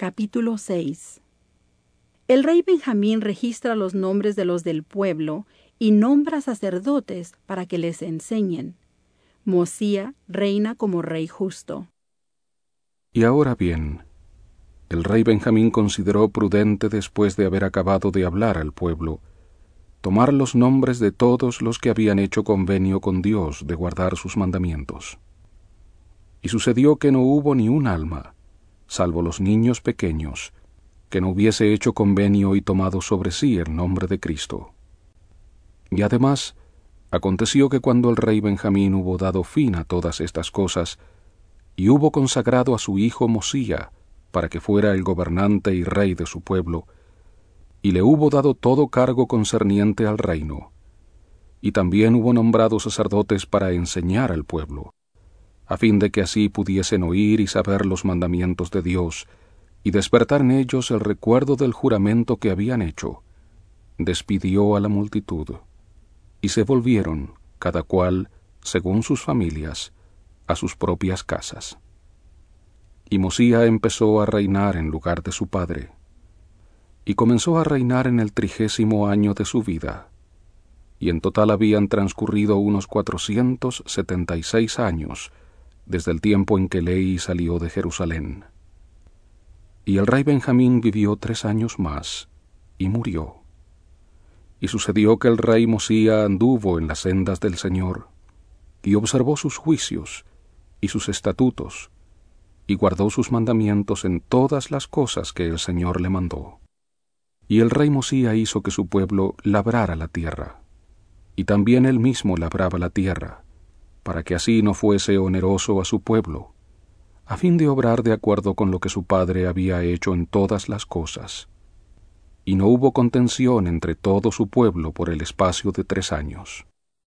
Capítulo 6 El rey Benjamín registra los nombres de los del pueblo y nombra sacerdotes para que les enseñen. Mosía reina como rey justo. Y ahora bien, el rey Benjamín consideró prudente después de haber acabado de hablar al pueblo, tomar los nombres de todos los que habían hecho convenio con Dios de guardar sus mandamientos. Y sucedió que no hubo ni un alma, salvo los niños pequeños, que no hubiese hecho convenio y tomado sobre sí el nombre de Cristo. Y además, aconteció que cuando el rey Benjamín hubo dado fin a todas estas cosas, y hubo consagrado a su hijo Mosía, para que fuera el gobernante y rey de su pueblo, y le hubo dado todo cargo concerniente al reino, y también hubo nombrado sacerdotes para enseñar al pueblo, a fin de que así pudiesen oír y saber los mandamientos de Dios, y despertar en ellos el recuerdo del juramento que habían hecho, despidió a la multitud, y se volvieron, cada cual, según sus familias, a sus propias casas. Y Mosía empezó a reinar en lugar de su padre, y comenzó a reinar en el trigésimo año de su vida, y en total habían transcurrido unos cuatrocientos setenta y seis años desde el tiempo en que Leí salió de Jerusalén. Y el rey Benjamín vivió tres años más, y murió. Y sucedió que el rey Mosía anduvo en las sendas del Señor, y observó sus juicios y sus estatutos, y guardó sus mandamientos en todas las cosas que el Señor le mandó. Y el rey Mosía hizo que su pueblo labrara la tierra, y también él mismo labraba la tierra, para que así no fuese oneroso a su pueblo, a fin de obrar de acuerdo con lo que su padre había hecho en todas las cosas. Y no hubo contención entre todo su pueblo por el espacio de tres años.